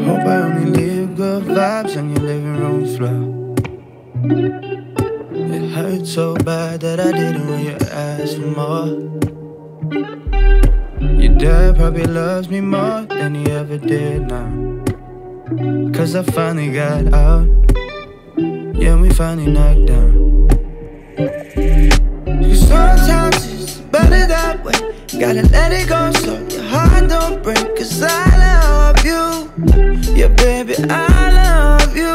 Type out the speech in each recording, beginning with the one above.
Hope I only leave good vibes on your living room floor. It hurt so bad that I didn't when you asked for more. Your dad probably loves me more than he ever did now. Cause I finally got out. Yeah, we finally knocked down. Way. Gotta let it go so your heart don't break. Cause I love you. Yeah, baby, I love you.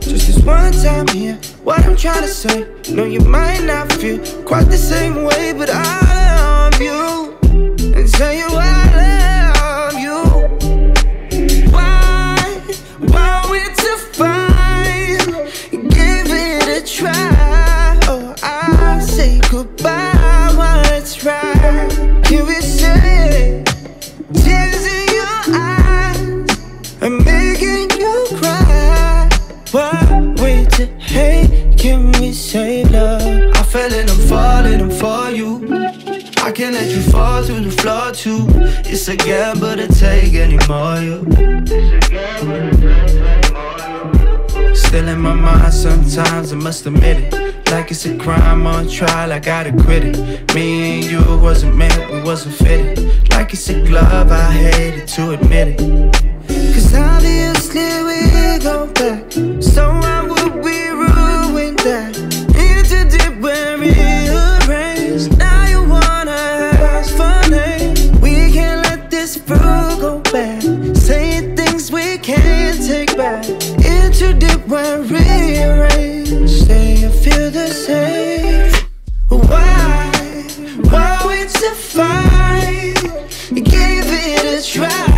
Just this one time here, what I'm trying to say. No, you might not feel quite the same way, but I love you. Are making you cry? Why wait to hate? Can we save love? I fell and I'm falling, I'm for you. I can't let you fall through the floor too. It's a gamble to take anymore. You. Still in my mind sometimes, I must admit it. Like it's a crime on trial, I gotta quit it. Me and you wasn't meant, we wasn't fitted. Like it's a glove, I hated to admit it. Cause obviously we go back. So why would we ruin that? Into deep when rearranged. Now you wanna ask for name. We can't let this fruit go bad. Saying things we can't take back. Into deep when rearranged. Say you feel the same. Why? Why we to fight? Give it a try.